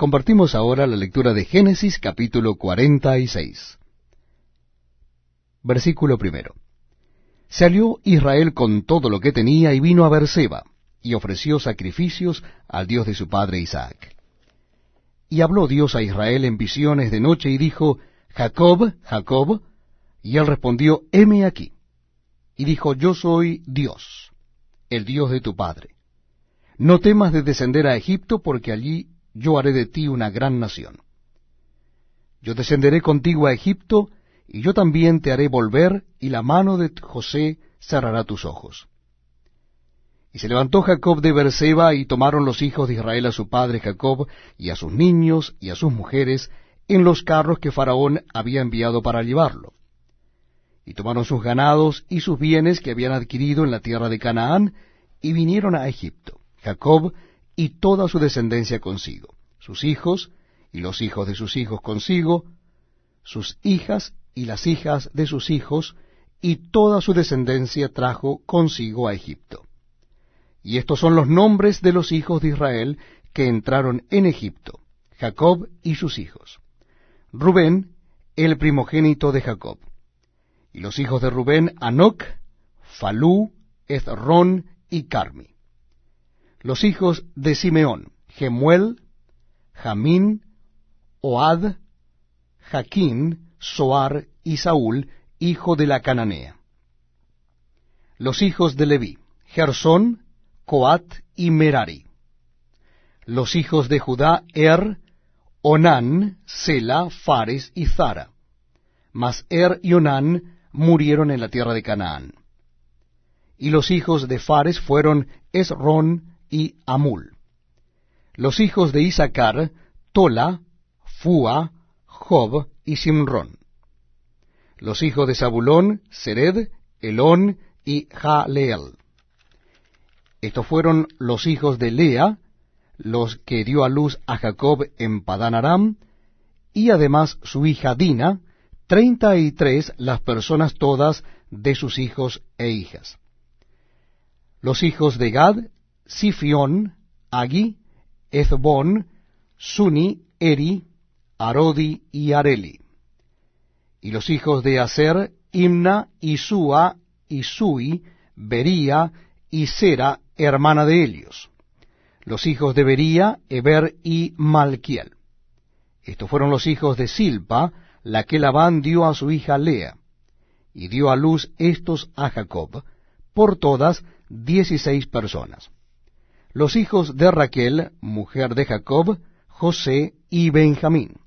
Compartimos ahora la lectura de Génesis capítulo 46. Versículo primero. Salió Israel con todo lo que tenía y vino a Berseba, y ofreció sacrificios al Dios de su padre Isaac. Y habló Dios a Israel en visiones de noche y dijo, Jacob, Jacob, y él respondió, heme aquí. Y dijo, yo soy Dios, el Dios de tu padre. No temas de descender a Egipto, porque allí yo haré de ti una gran nación. Yo descenderé contigo a Egipto, y yo también te haré volver, y la mano de José cerrará tus ojos. Y se levantó Jacob de Berseba, y tomaron los hijos de Israel a su padre Jacob, y a sus niños, y a sus mujeres, en los carros que Faraón había enviado para llevarlo. Y tomaron sus ganados y sus bienes que habían adquirido en la tierra de Canaán, y vinieron a Egipto. Jacob y toda su descendencia consigo, sus hijos y los hijos de sus hijos consigo, sus hijas y las hijas de sus hijos, y toda su descendencia trajo consigo a Egipto. Y estos son los nombres de los hijos de Israel que entraron en Egipto, Jacob y sus hijos. Rubén, el primogénito de Jacob. Y los hijos de Rubén, Anoc, Falú, Ezrón y Carmi los hijos de Simeón, Gemuel, Jamín, Oad, Jaquín, Soar y Saúl, hijo de la Cananea. Los hijos de Leví, Gersón, Coat y Merari. Los hijos de Judá, Er, Onán, Sela, Fares y Zara. Mas Er y Onán murieron en la tierra de Canaán. Y los hijos de Fares fueron Esrón, y Amul. Los hijos de Isaacar, Tola, Fua, Job y Simrón. Los hijos de Zabulón, Sered, Elón y Jaleel. Estos fueron los hijos de Lea, los que dio a luz a Jacob en Padán Aram, y además su hija Dina, treinta y tres las personas todas de sus hijos e hijas. Los hijos de Gad, Sifión, Agi, Ezbón, Suni, Eri, Arodi y Areli. Y los hijos de Aser, Imna, Isua, Isui, Bería y Sera, hermana de Helios. Los hijos de Bería, Eber y Malquiel. Estos fueron los hijos de Silpa, la que Labán dio a su hija Lea, y dio a luz estos a Jacob, por todas dieciséis personas los hijos de Raquel, mujer de Jacob, José y Benjamín.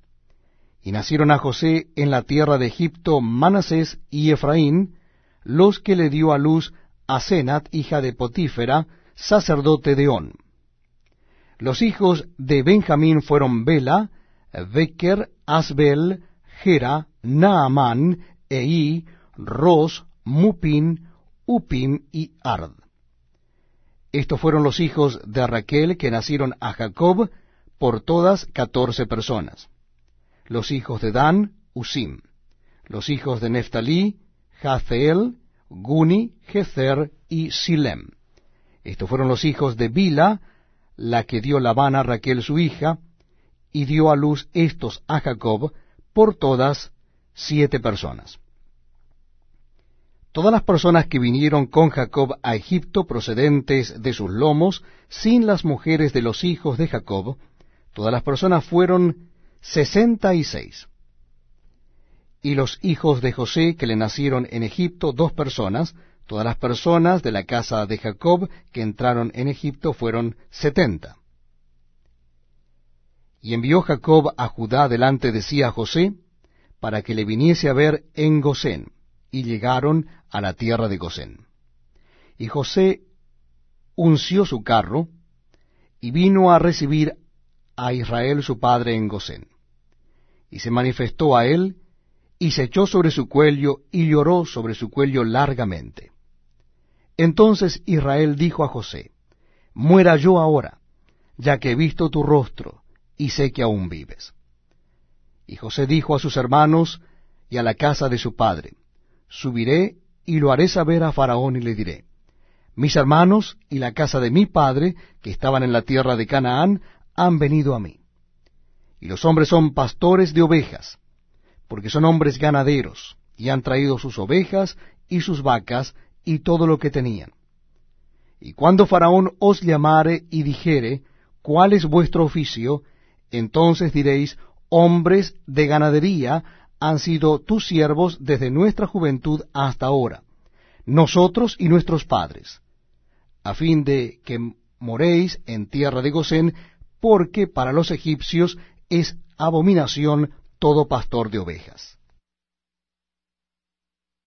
Y nacieron a José en la tierra de Egipto Manasés y Efraín, los que le dio a luz a Senat, hija de Potífera, sacerdote de On. Los hijos de Benjamín fueron Bela, Becker, Asbel, Gera, Naamán, Ei, Ros, Mupin, Upim y Ard. Estos fueron los hijos de Raquel que nacieron a Jacob por todas catorce personas. Los hijos de Dan, Usim. Los hijos de Neftalí, Jazeel, Guni, Jezer y Silem. Estos fueron los hijos de Bila, la que dio Labán a Raquel su hija, y dio a luz estos a Jacob por todas siete personas. Todas las personas que vinieron con Jacob a Egipto procedentes de sus lomos, sin las mujeres de los hijos de Jacob, todas las personas fueron sesenta y seis. Y los hijos de José que le nacieron en Egipto, dos personas, todas las personas de la casa de Jacob que entraron en Egipto fueron setenta. Y envió Jacob a Judá delante de sí a José, para que le viniese a ver en Gosén y llegaron a la tierra de Gosén. Y José unció su carro y vino a recibir a Israel su padre en Gosén. Y se manifestó a él y se echó sobre su cuello y lloró sobre su cuello largamente. Entonces Israel dijo a José, Muera yo ahora, ya que he visto tu rostro y sé que aún vives. Y José dijo a sus hermanos y a la casa de su padre, subiré y lo haré saber a Faraón y le diré, mis hermanos y la casa de mi padre, que estaban en la tierra de Canaán, han venido a mí. y los hombres son pastores de ovejas, porque son hombres ganaderos, y han traído sus ovejas y sus vacas y todo lo que tenían. Y cuando Faraón os llamare y dijere, ¿cuál es vuestro oficio? Entonces diréis, hombres de ganadería han sido tus siervos desde nuestra juventud hasta ahora, nosotros y nuestros padres, a fin de que moréis en tierra de Gosén, porque para los egipcios es abominación todo pastor de ovejas.